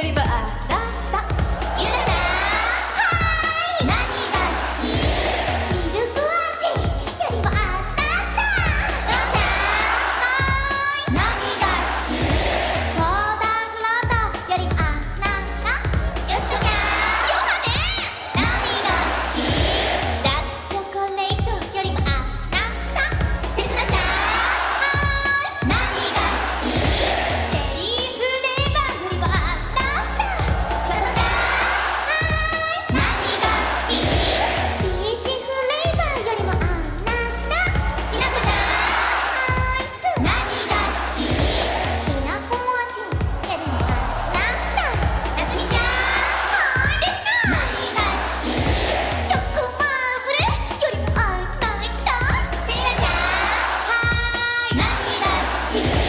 dirty, but 起来。